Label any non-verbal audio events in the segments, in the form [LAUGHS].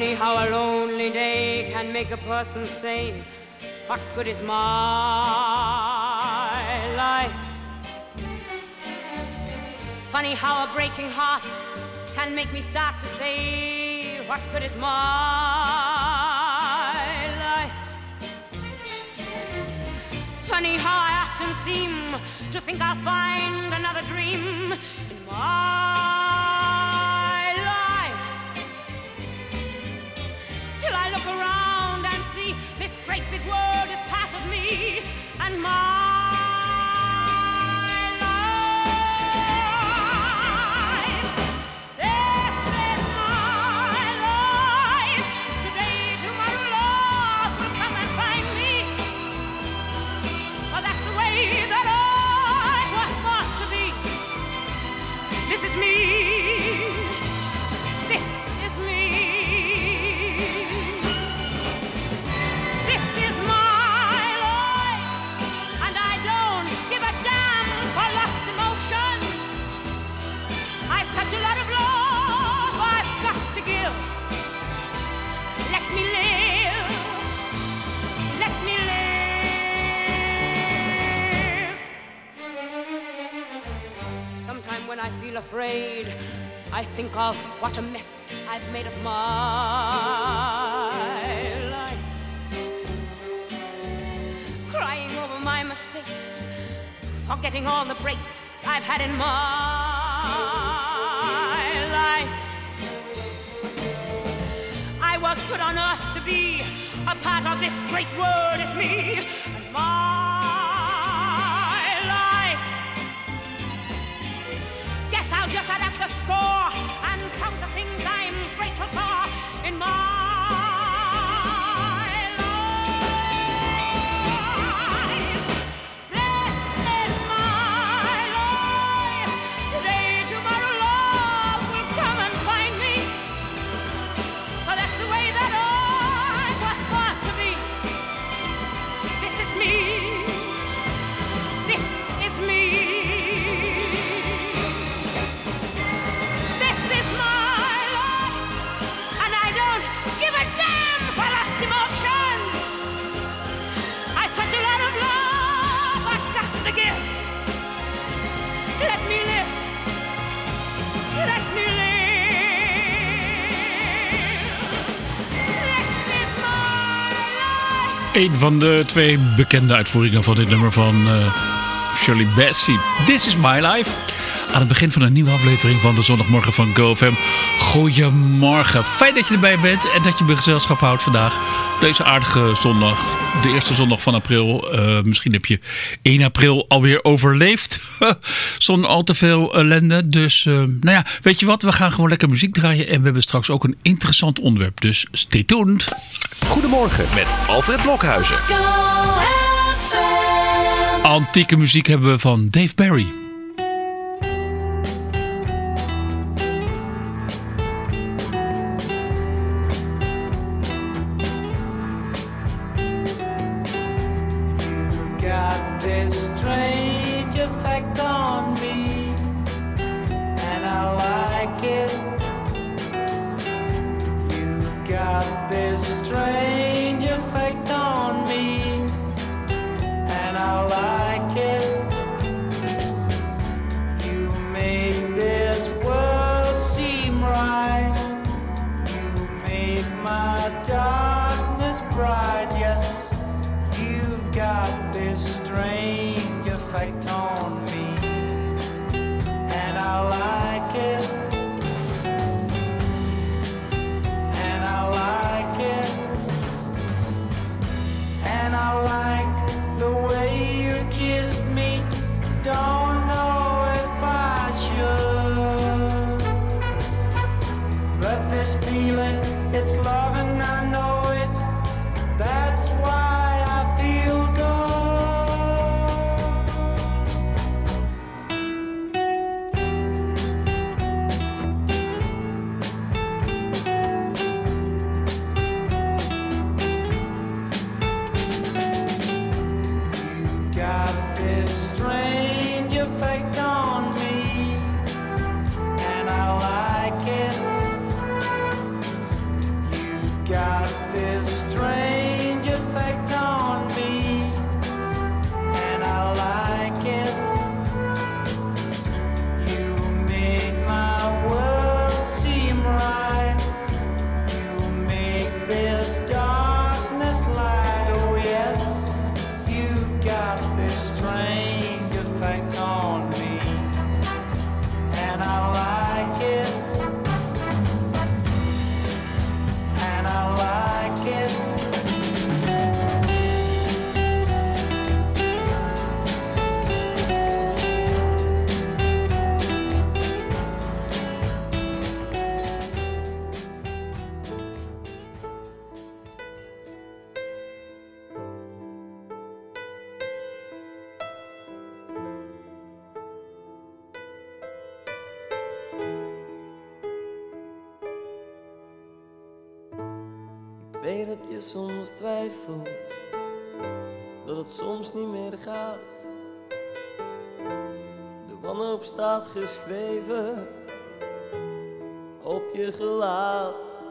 Funny how a lonely day can make a person say, What good is my life? Funny how a breaking heart can make me start to say, What good is my life? Funny how I often seem to think I'll find another dream in my look around and see this great big world is part of me and my afraid, I think of what a mess I've made of my life. Crying over my mistakes, forgetting all the breaks I've had in my life. I was put on earth to be a part of this great world as me and my just I'd the score. Een van de twee bekende uitvoeringen van dit nummer van eh, Shirley Bassey. This is my life. Aan het begin van een nieuwe aflevering van de zondagmorgen van GoFM. Goedemorgen. Fijn dat je erbij bent en dat je me gezelschap houdt vandaag. Deze aardige zondag. De eerste zondag van april. Eh, misschien heb je 1 april alweer overleefd. [LAUGHS] Zonder al te veel ellende. Dus eh, nou ja, weet je wat? We gaan gewoon lekker muziek draaien. En we hebben straks ook een interessant onderwerp. Dus stay tuned. Goedemorgen met Alfred Blokhuizen. Antieke muziek hebben we van Dave Barry. Weet dat je soms twijfelt, dat het soms niet meer gaat. De wanhoop staat geschreven op je gelaat.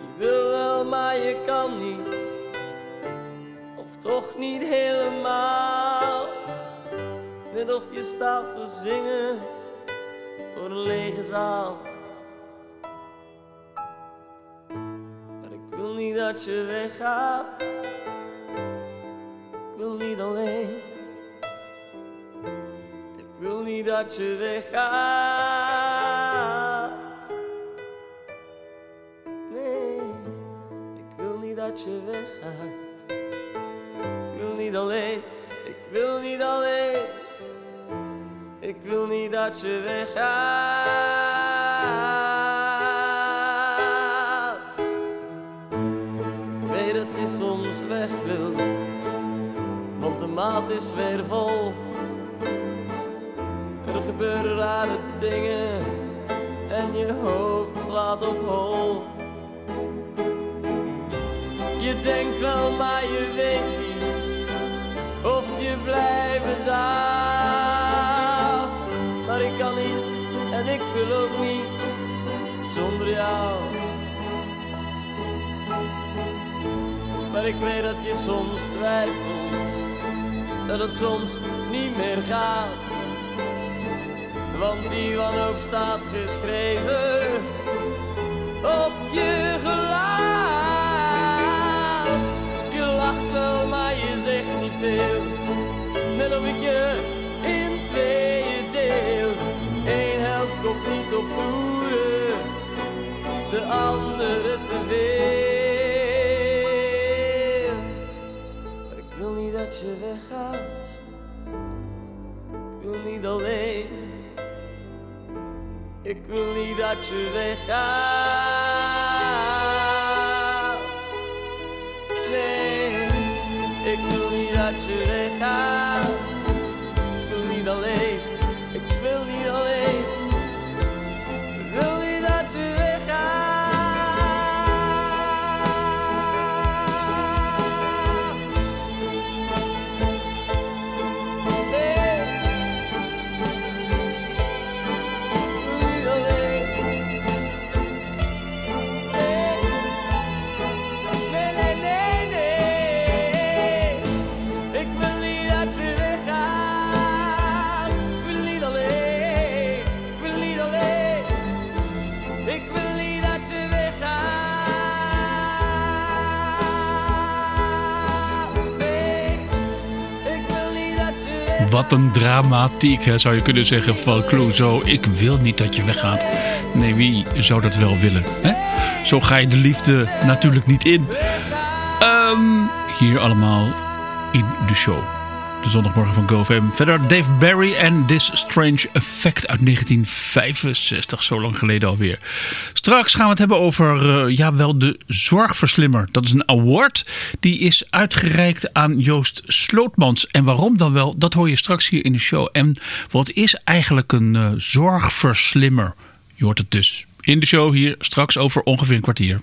Je wil wel, maar je kan niet, of toch niet helemaal. Net of je staat te zingen voor een lege zaal. Je weggaat. Ik wil niet alleen. Ik wil niet dat je weggaat. Nee, ik wil niet dat je weggaat. Ik wil niet alleen. Ik wil niet alleen. Ik wil niet dat je weggaat. Want de maat is weer vol. Er gebeuren rare dingen en je hoofd slaat op hol. Je denkt wel, maar je weet niet of je blijven zou. Maar ik kan niet en ik wil ook niet zonder jou. Ik weet dat je soms twijfelt, dat het soms niet meer gaat. Want die wanhoop staat geschreven op je gelaat. Je lacht wel, maar je zegt niet veel. Net of ik je will need a chance Nein, ik wil niet dat je weggaat. Wat een dramatiek, hè, zou je kunnen zeggen van Clouseau. Ik wil niet dat je weggaat. Nee, wie zou dat wel willen? Hè? Zo ga je de liefde natuurlijk niet in. Ehm, hier allemaal in de show. De zondagmorgen van GoFM. Verder Dave Barry en This Strange Effect uit 1965. Zo lang geleden alweer. Straks gaan we het hebben over eh, ja, wel de Zorgverslimmer. Dat is een award. Die is uitgereikt aan Joost Slootmans. En waarom dan wel, dat hoor je straks hier in de show. En wat is eigenlijk een eh, zorgverslimmer? Je hoort het dus in de show hier straks over ongeveer een kwartier.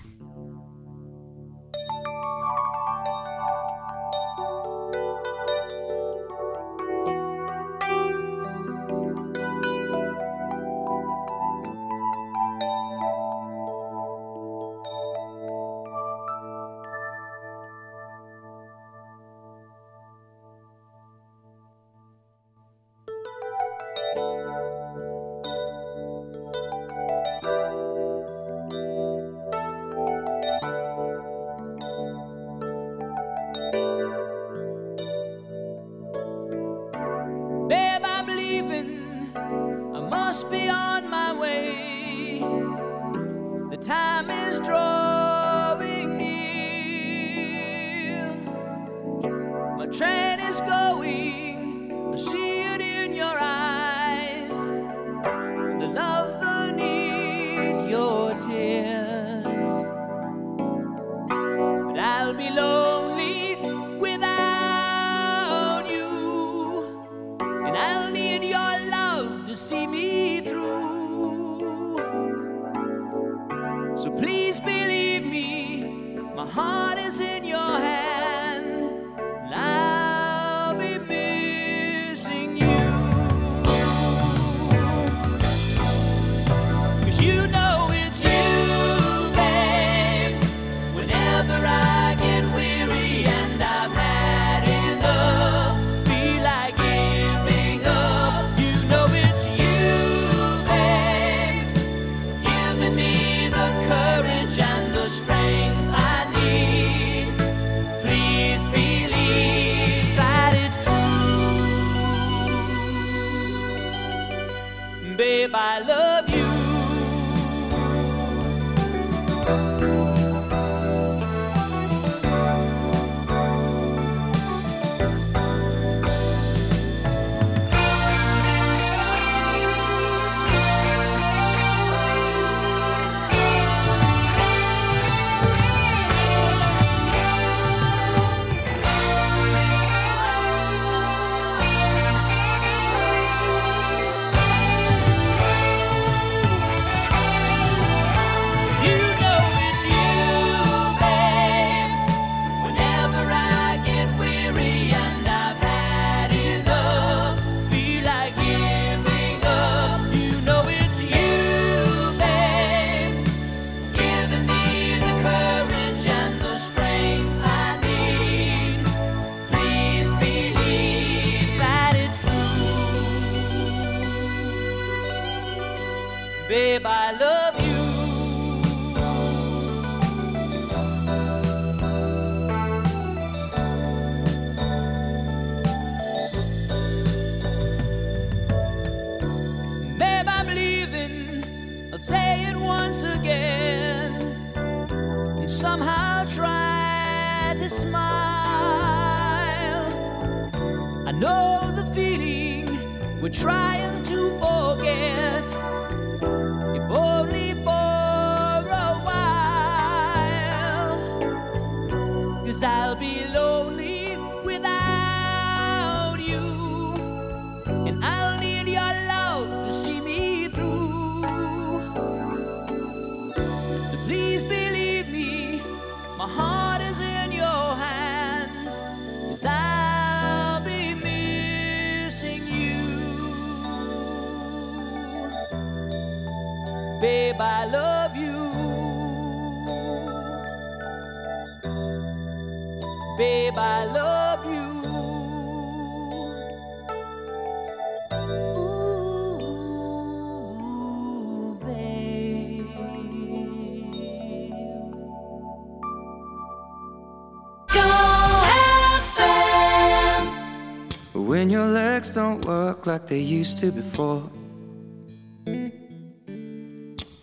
I love you. Babe, I love you. When your legs don't work like they used to before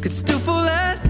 could still fool us.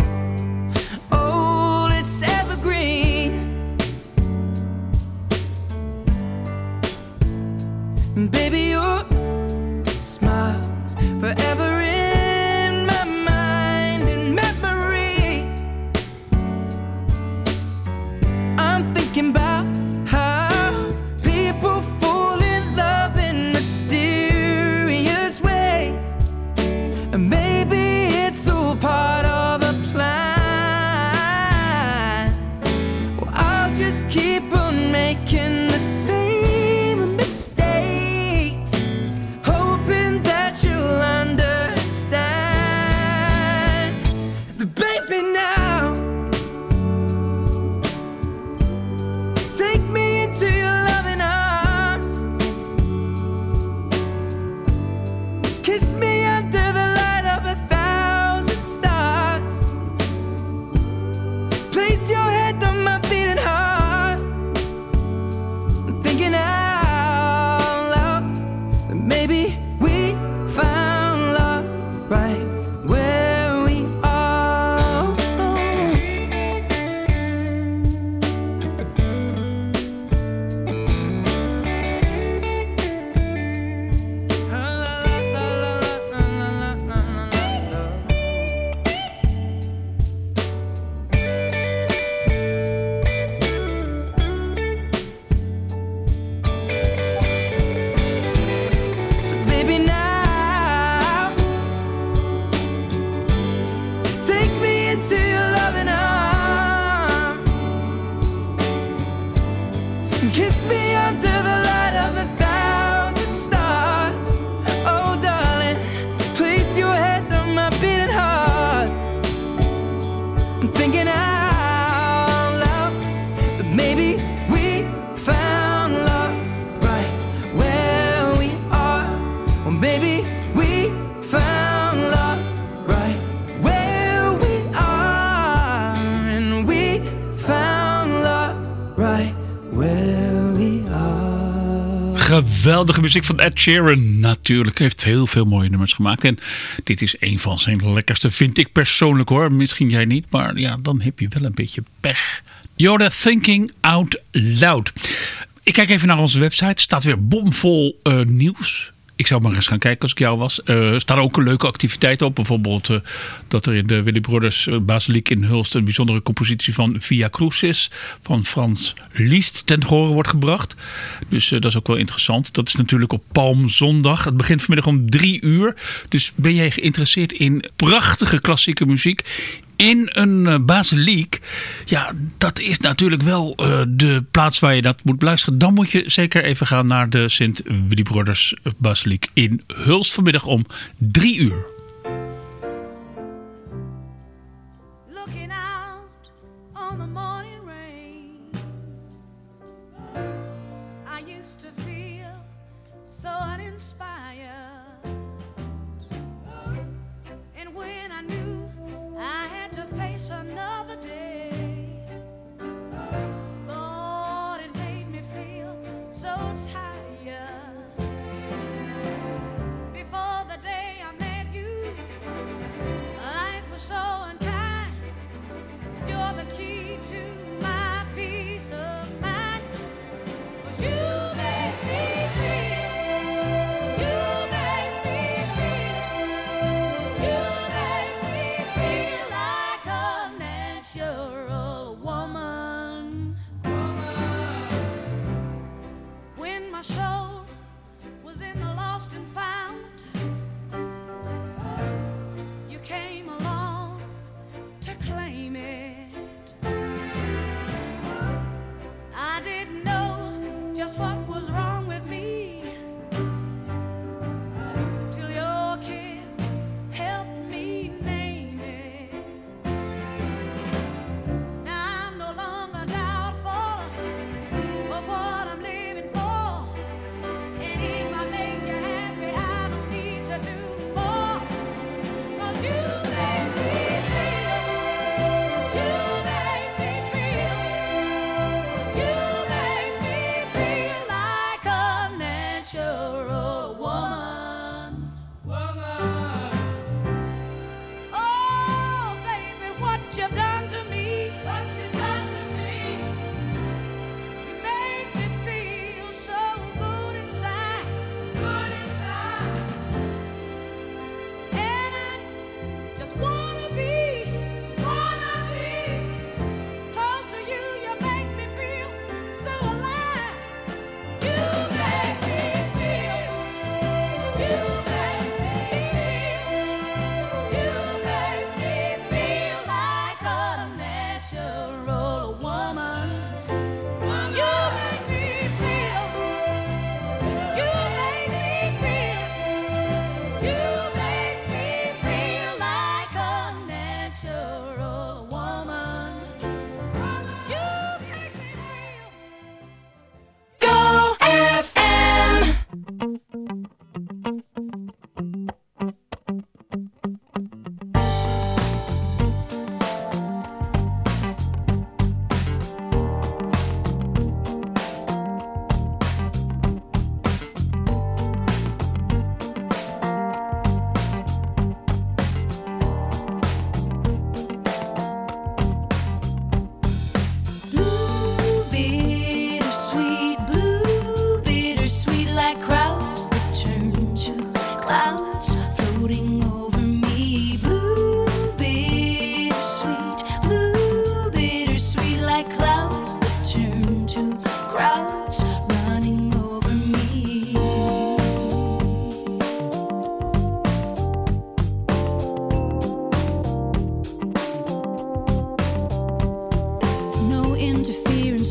Geweldige muziek van Ed Sheeran. Natuurlijk heeft heel veel mooie nummers gemaakt. En dit is een van zijn lekkerste, vind ik persoonlijk hoor. Misschien jij niet, maar ja, dan heb je wel een beetje pech. Yoda Thinking Out Loud. Ik kijk even naar onze website. Staat weer bomvol eh, nieuws. Ik zou maar eens gaan kijken als ik jou was. Eh, Er staan ook leuke activiteiten op. Bijvoorbeeld eh, dat er in de Willy Brothers eh, Basiliek in Hulst... een bijzondere compositie van Via Crucis van Frans Liest ten horen wordt gebracht. Dus dat is ook wel interessant. Dat is natuurlijk op Palmzondag. Het begint vanmiddag om drie uur. Dus ben jij geïnteresseerd in prachtige klassieke muziek in een eh, basiliek, ja, dat is natuurlijk wel eh, de plaats waar je dat moet beluisteren. Dan moet je zeker even gaan naar de Sint Willy Basiliek in Hulst vanmiddag om drie uur.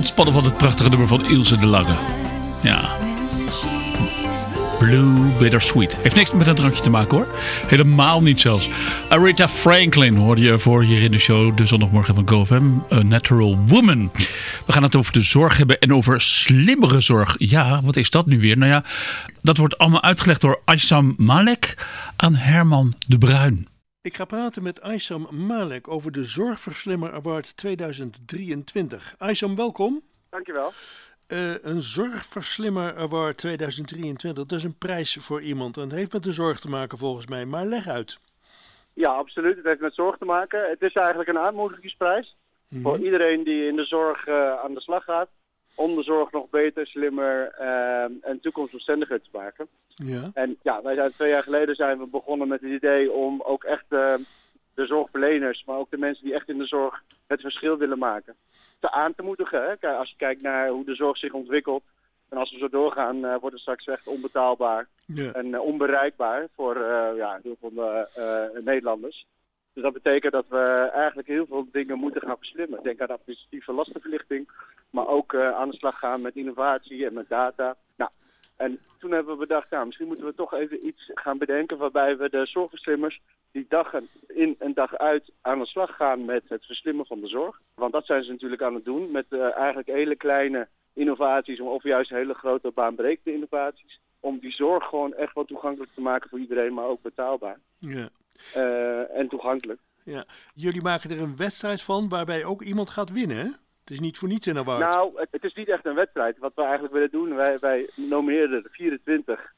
ontspannen van het prachtige nummer van Ilse de Lange. Ja. Blue Bittersweet. Heeft niks met een drankje te maken hoor. Helemaal niet zelfs. Aretha Franklin hoorde je voor hier in de show. De zondagmorgen van GoFM. A Natural Woman. We gaan het over de zorg hebben en over slimmere zorg. Ja, wat is dat nu weer? Nou ja, dat wordt allemaal uitgelegd door Aysam Malek aan Herman de Bruin. Ik ga praten met Aysam Malek over de Zorgverslimmer Award 2023. Aysam, welkom. Dankjewel. Eh, een Zorgverslimmer Award 2023, dat is een prijs voor iemand. En het heeft met de zorg te maken volgens mij, maar leg uit. Ja, absoluut. Het heeft met zorg te maken. Het is eigenlijk een aanmoedigingsprijs voor iedereen die in de zorg eh, aan de slag gaat. Om de zorg nog beter, slimmer eh, en toekomstbestendiger te maken. Ja. En ja, wij zijn twee jaar geleden zijn we begonnen met het idee om ook echt eh, de zorgverleners, maar ook de mensen die echt in de zorg het verschil willen maken, te aan te moedigen. Hè? Kijk, Als je kijkt naar hoe de zorg zich ontwikkelt. En als we zo doorgaan, eh, wordt het straks echt onbetaalbaar Ja. en eh, onbereikbaar voor eh, ja, heel veel Nederlanders. Dus dat betekent dat we eigenlijk heel veel dingen moeten gaan verslimmen. Denk aan administratieve lastenverlichting, maar ook eh, aan de slag gaan met innovatie en met data. Nou, en toen hebben we bedacht, nou, misschien moeten we toch even iets gaan bedenken waarbij we de zorgverslimmers die dag in en dag uit aan de slag gaan met het verslimmen van de zorg. Want dat zijn ze natuurlijk aan het doen met eh, eigenlijk hele kleine innovaties of juist hele grote baanbrekende innovaties. Om die zorg gewoon echt wat toegankelijk te maken voor iedereen, maar ook betaalbaar Ja. Eh, en toegankelijk. Ja. Jullie maken er een wedstrijd van waarbij ook iemand gaat winnen, hè? Het is niet voor niets een award. Nou, het, het is niet echt een wedstrijd. Wat we eigenlijk willen doen, wij, wij nomineren er 24.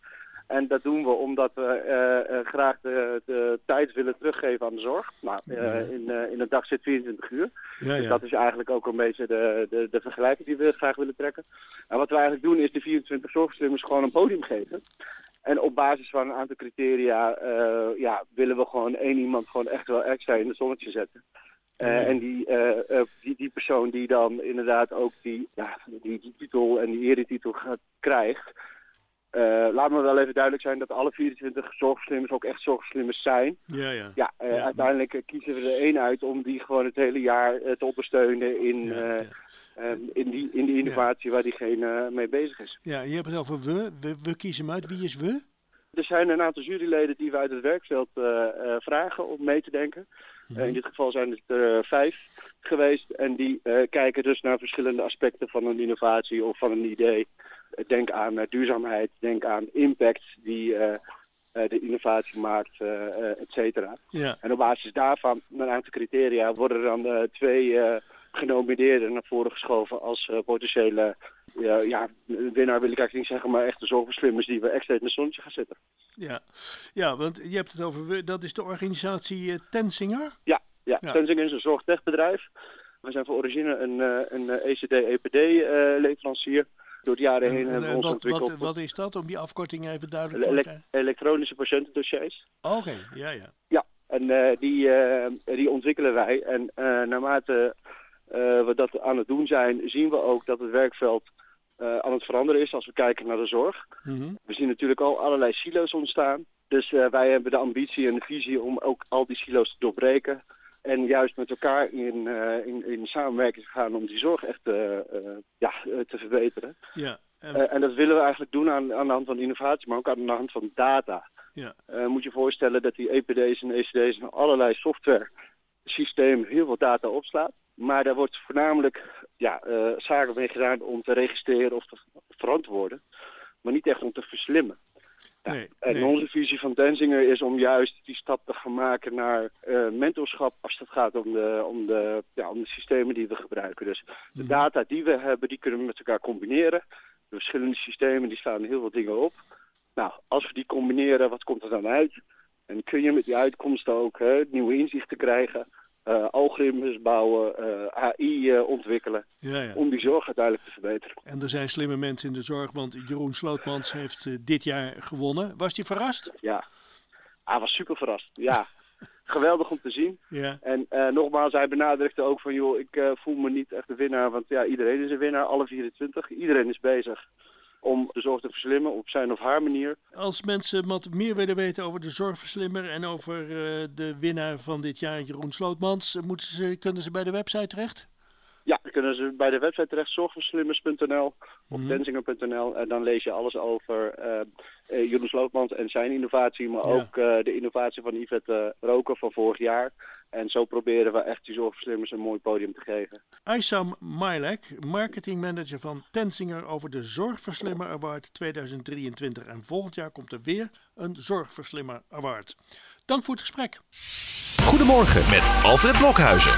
En dat doen we omdat we eh, eh, graag de, de tijd willen teruggeven aan de zorg. Nou, in, in een dag zit 24 uur. ja, Dus dat is eigenlijk ook een beetje de, de, de vergelijking die we graag willen trekken. En wat we eigenlijk doen is de 24 zorgverslimmers gewoon een podium geven. En op basis van een aantal criteria eh, ja, willen we gewoon één iemand gewoon echt wel extra in het zonnetje zetten. Eh, En die, eh, eh, die, die persoon die dan inderdaad ook die, ja, die, die titel en die eretitel gaat, krijgt. Eh, laat me wel even duidelijk zijn dat alle 24 zorgverslimmers ook echt zorgverslimmers zijn. ja, ja. Ja, eh, Ja. uiteindelijk eh, kiezen we er één uit om die gewoon het hele jaar te ondersteunen in, Ja, eh, ehm, in, die, in die innovatie waar diegene mee bezig is. Ja, je hebt het over we. we. We kiezen hem uit. Wie is we? Er zijn een aantal juryleden die we uit het werkveld vragen om mee te denken. Eh, in dit geval zijn het er vijf geweest en die kijken dus naar verschillende aspecten van een innovatie of van een idee. Denk aan eh, duurzaamheid, denk aan impact die eh, eh, de innovatie maakt, et cetera. Ja, En op basis daarvan, met een aantal criteria, worden er dan twee genomineerden naar voren geschoven als potentiële ja, ja, winnaar wil ik eigenlijk niet zeggen, maar echte zorgverslimmers die we extra in het zonnetje gaan zetten. ja. ja, want je hebt het over. Dat is de organisatie Tensinger. Ja, ja. Ja. Tenzing is een zorgtechbedrijf. We zijn voor origine een, een ECD-EPD-leverancier. Door de jaren heen En, hebben we ons wat, ontwikkeld wat, wat is dat? Om die afkorting even duidelijk te maken. elektronische patiëntendossiers. Oké, ja, ja. Ja, en eh, die, eh, die ontwikkelen wij. En eh, naarmate we dat aan het doen zijn, zien we ook dat het werkveld aan het veranderen is als we kijken naar de zorg. Mhm. We zien natuurlijk al allerlei silo's ontstaan. Dus wij hebben de ambitie en de visie om ook al die silo's te doorbreken. En juist met elkaar in, eh, in, in samenwerking gaan om die zorg echt eh, eh, ja, te verbeteren. Ja, en, en dat willen we eigenlijk doen aan, aan de hand van innovatie, maar ook aan de hand van data. ja. Moet je voorstellen dat die EPD's en ECD's en allerlei software systeem heel veel data opslaat. Maar daar wordt voornamelijk ja, zaken mee gedaan om te registreren of te verantwoorden. Maar niet echt om te verslimmen. Nee, en nee. onze visie van Denzinger is om juist die stap te gaan maken naar eh, mentorschap als het gaat om de, om, de, ja, om de systemen die we gebruiken. Dus de data die we hebben, die kunnen we met elkaar combineren. De verschillende systemen die staan heel veel dingen op. Nou, als we die combineren, wat komt er dan uit? En kun je met die uitkomsten ook hè, nieuwe inzichten krijgen, eh, algoritmes bouwen, eh, AI eh, ontwikkelen, ja, ja. om die zorg uiteindelijk te verbeteren. En er zijn slimme mensen in de zorg, want Jeroen Slootmans heeft dit jaar gewonnen. Was hij verrast? Ja, hij was super verrast. Ja, [LAUGHS] geweldig om te zien. Ja. En nogmaals, hij benadrukte ook van, joh, ik voel me niet echt de winnaar, want ja, iedereen is een winnaar, alle 24. Iedereen is bezig om de zorg te verslimmen op zijn of haar manier. Als mensen wat meer willen weten over de zorgverslimmer en over eh, de winnaar van dit jaar, Jeroen Slootmans, moeten ze, kunnen ze bij de website terecht? Ja, dan kunnen ze bij de website terecht, zorgverslimmers.nl of denzinger.nl. En dan lees je alles over eh eh, Jeroen Slootmans en zijn innovatie, maar Ja. ook eh, de innovatie van Yvette uh, Roker van vorig jaar. En zo proberen we echt die zorgverslimmers een mooi podium te geven. Aysam Mailek, marketingmanager van Tensinger over de Zorgverslimmer Award 2023. En volgend jaar komt er weer een Zorgverslimmer Award. Dank voor het gesprek. Goedemorgen met Alfred Blokhuizen.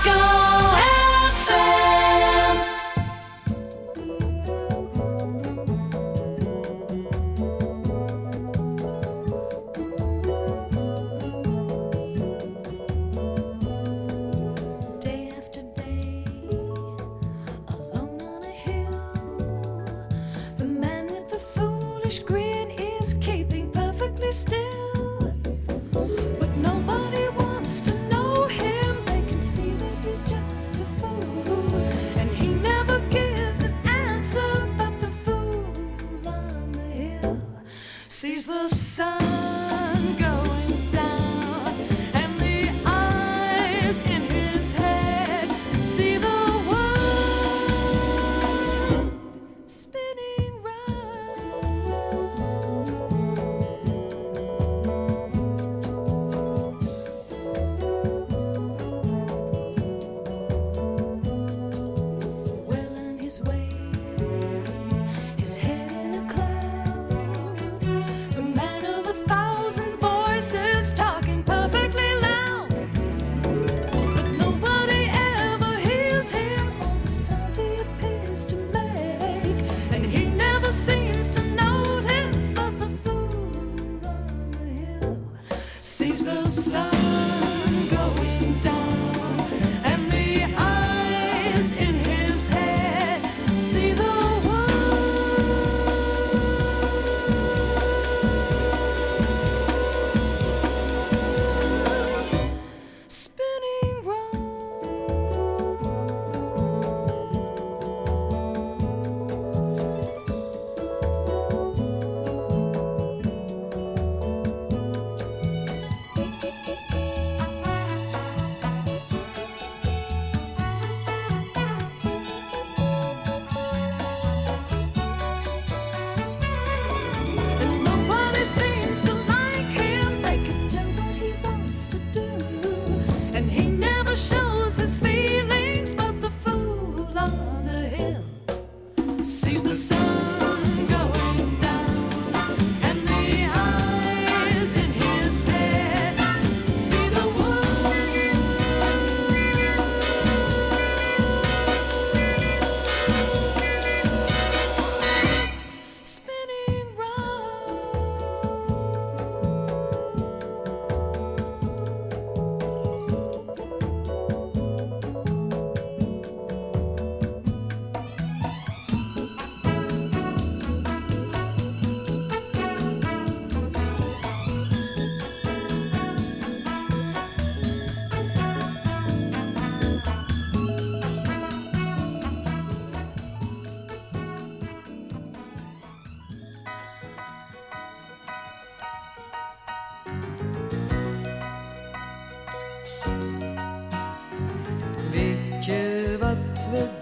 The sun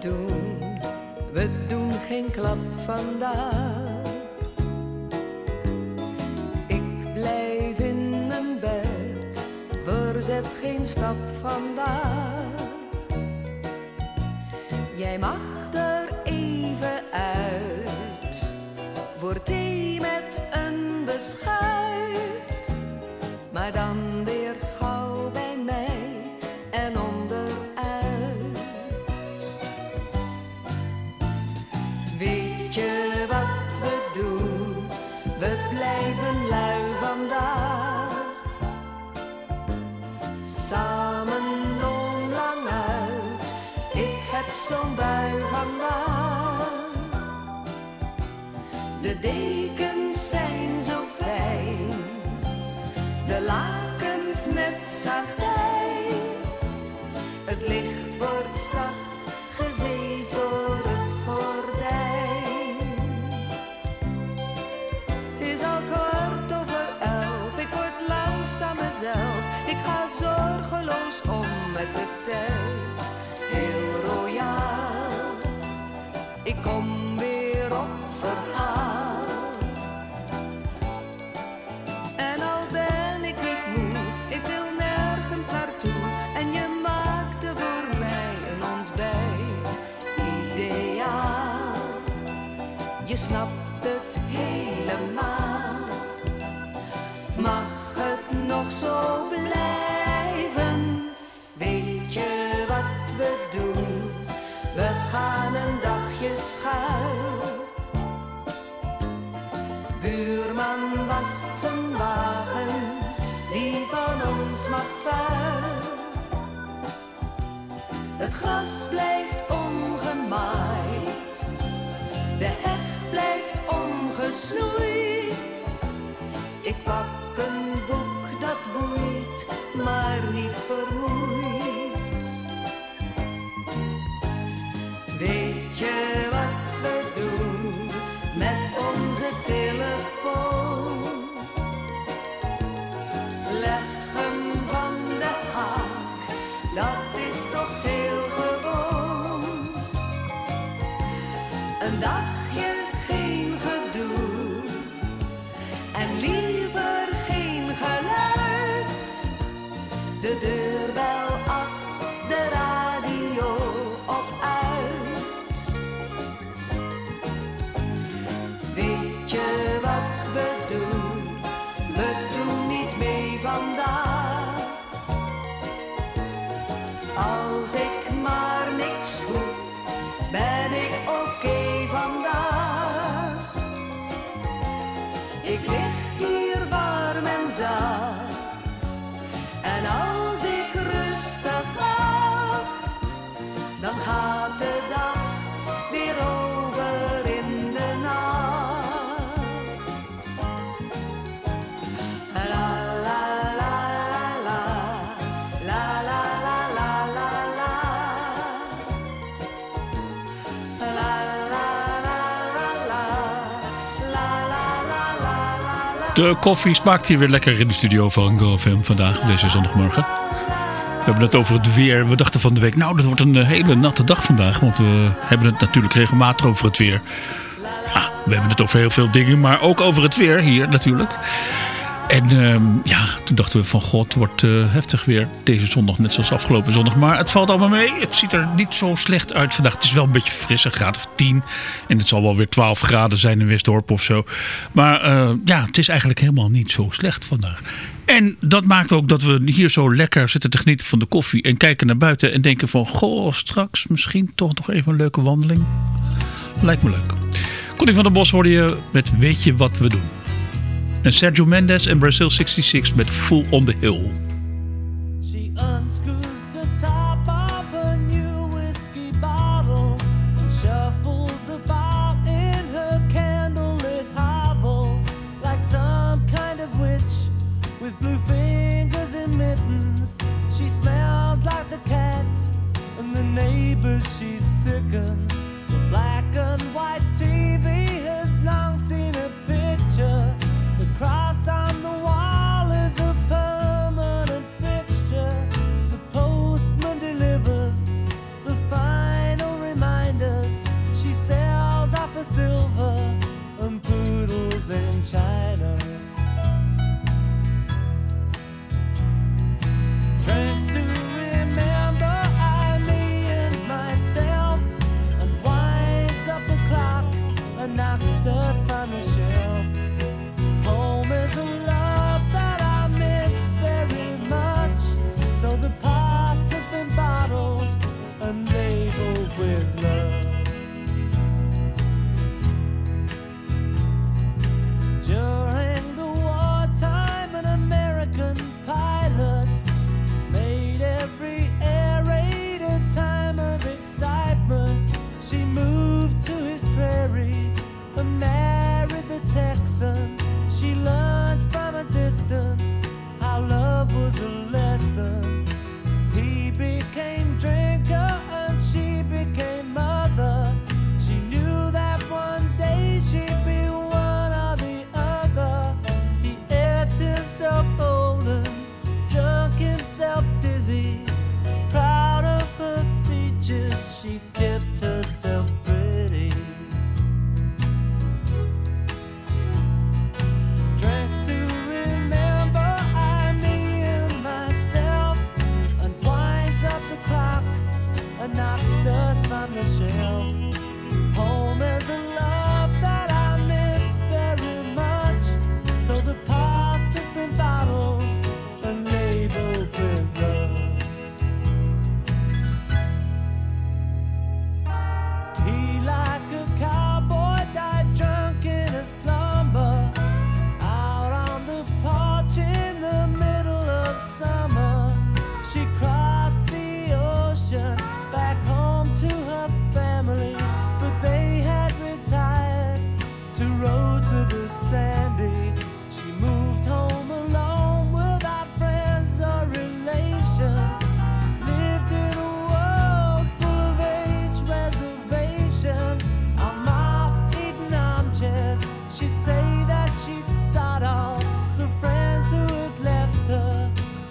doen? We doen geen klap vandaag. Ik blijf in mijn bed, verzet geen stap vandaag. Jij mag er even uit voor thee met een beschuit, maar dan weer dekens zijn zo fijn. De lakens net satijn. Het licht wordt zacht gezeefd door het gordijn. Het is al kwart over elf, ik word langzaam mezelf. Ik ga zorgeloos om met de tijd. Heel royaal, ik kom Je snapt het helemaal. Mag het nog zo blijven? Weet je wat we doen? We gaan een dagje schuil. Buurman wast zijn wagen, die van ons mag vuil. Het gras blijft ongemaaid, de blijft ongesnoeid. Ik pak een boek dat boeit, maar niet vermoeit. Weet je wat we doen met onze telefoon? Leg hem van de haak, dat is toch heel gewoon. Een dagje De koffie smaakt hier weer lekker in de studio van GoFM vandaag, deze zondagmorgen. We hebben het over het weer. We dachten van de week, nou, dat wordt een eh, hele natte dag vandaag. Want we hebben het natuurlijk regelmatig over het weer. Ja, we hebben het over heel veel dingen, maar ook over het weer hier natuurlijk. En ehm, ja, toen dachten we van god, het wordt eh, heftig weer deze zondag, net zoals afgelopen zondag. Maar het valt allemaal mee. Het ziet er niet zo slecht uit vandaag. Het is wel een beetje fris, een graad of 10. En het zal wel weer 12 graden zijn in Westdorp of zo. Maar eh, ja, het is eigenlijk helemaal niet zo slecht vandaag. En dat maakt ook dat we hier zo lekker zitten te genieten van de koffie. En kijken naar buiten en denken van, goh, straks misschien toch nog even een leuke wandeling. Lijkt me leuk. Connie van der Bos hoorde je met Weet je wat we doen. En Sergio Mendes en Brazil 66 met Full on the Hill. She unscrews the top of a new whiskey bottle and shuffles about in her candlelit hovel like some kind of witch with blue fingers and mittens. She smells like the cat and the neighbors she sickens. The black and white TV has long seen a picture. Silver and poodles in China. To remember I, me, and myself, up the clock and knocks dust from the shelf.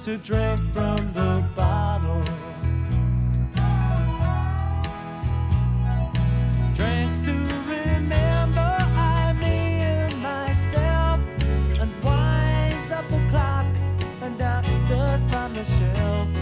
To drink from the bottle. Drinks to remember I, me, and myself, and winds up the clock and dust from the shelf.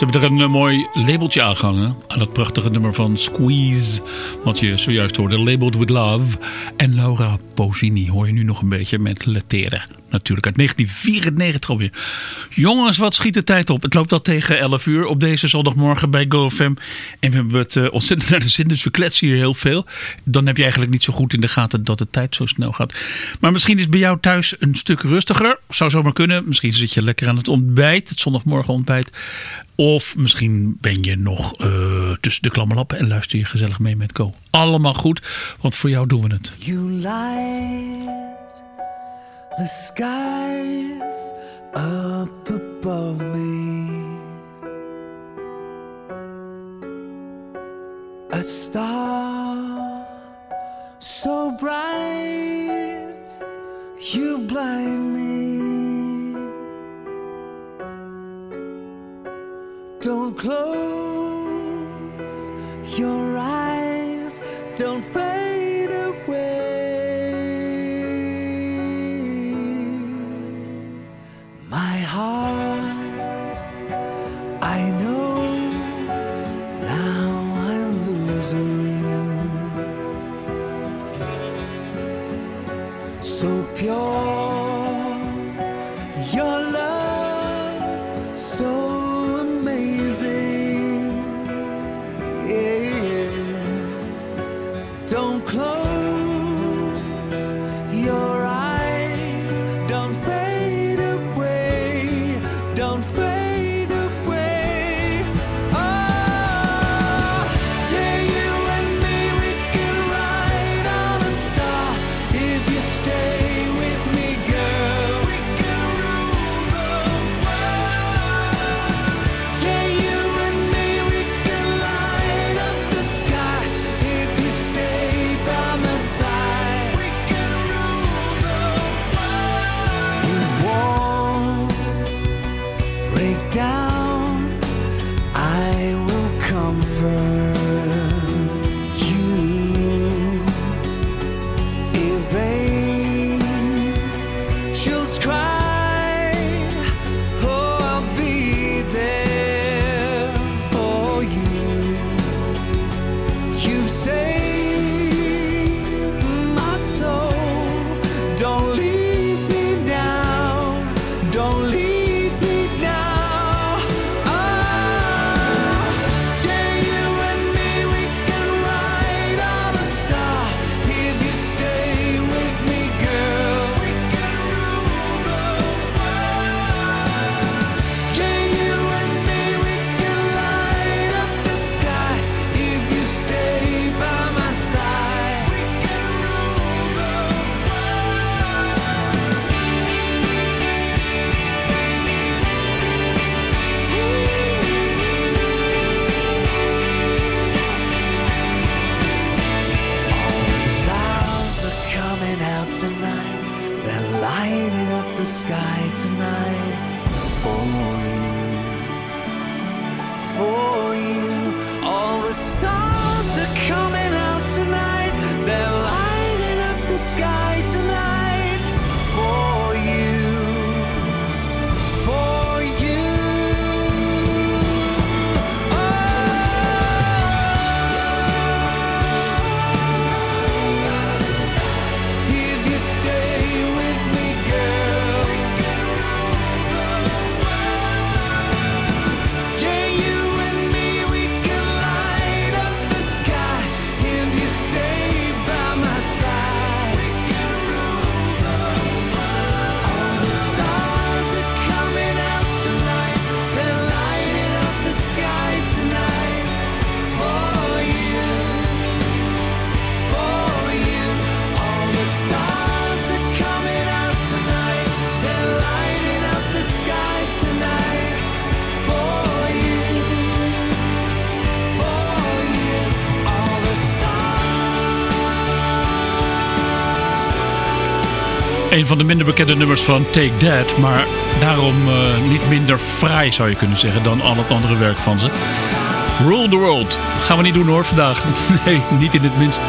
Ze hebben er een eh, mooi labeltje aangehangen aan dat prachtige nummer van Squeeze. Wat je zojuist hoorde, Labeled with Love. En Laura Pausini hoor je nu nog een beetje met Lettere. Natuurlijk uit 1994 alweer. Jongens, wat schiet de tijd op. Het loopt al tegen 11 uur op deze zondagmorgen bij GoFM. En we hebben het eh, ontzettend naar de zin, dus we kletsen hier heel veel. Dan heb je eigenlijk niet zo goed in de gaten dat de tijd zo snel gaat. Maar misschien is bij jou thuis een stuk rustiger. Zou zomaar kunnen. Misschien zit je lekker aan het ontbijt, het zondagmorgen ontbijt. Of misschien ben je nog eh, tussen de klammerlappen en luister je gezellig mee met Go. Allemaal goed, want voor jou doen we het. You light the skies up above me. A star so bright, you blind me. Don't close van de minder bekende nummers van Take That, maar daarom eh, niet minder fraai zou je kunnen zeggen dan al het andere werk van ze. Rule the World. Gaan we niet doen hoor vandaag. [LAUGHS] Nee, niet in het minst.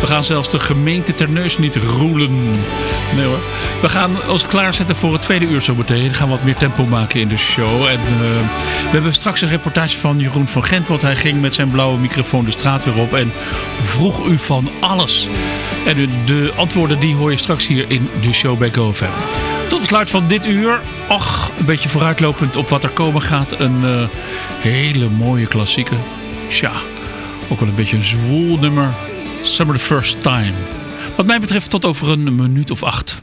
We gaan zelfs de gemeente ter neus niet roelen. Nee hoor. We gaan ons klaarzetten voor het tweede uur zo meteen. We gaan wat meer tempo maken in de show. En eh, we hebben straks een reportage van Jeroen van Gent. Want hij ging met zijn blauwe microfoon de straat weer op. En vroeg u van alles. En de antwoorden die hoor je straks hier in de show bij GoFam. Tot besluit van dit uur. Och, een beetje vooruitlopend op wat er komen gaat. Een eh, hele mooie klassieker. Tja, ook wel een beetje een zwoel nummer. Summer the First Time. Wat mij betreft tot over een minuut of acht.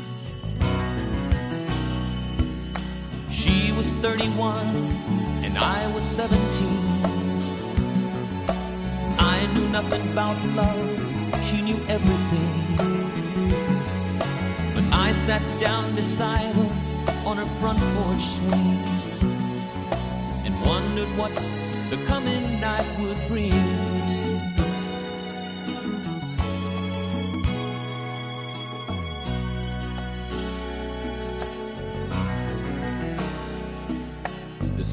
Was 31, and I was 17. I knew nothing about love, she knew everything. But I sat down beside her on her front porch swing and wondered what the coming night would bring.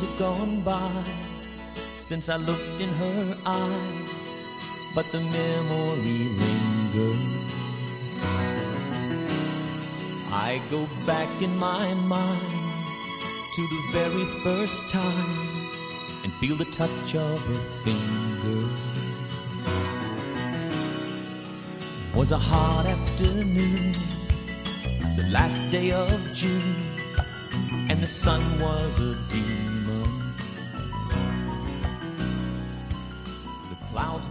Years have gone by since I looked in her eye, but the memory lingers. I go back in my mind to the very first time and feel the touch of her finger. It was a hot afternoon, the last day of June and the sun was a demon.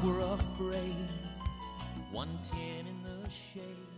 Were afraid, 110 in the shade.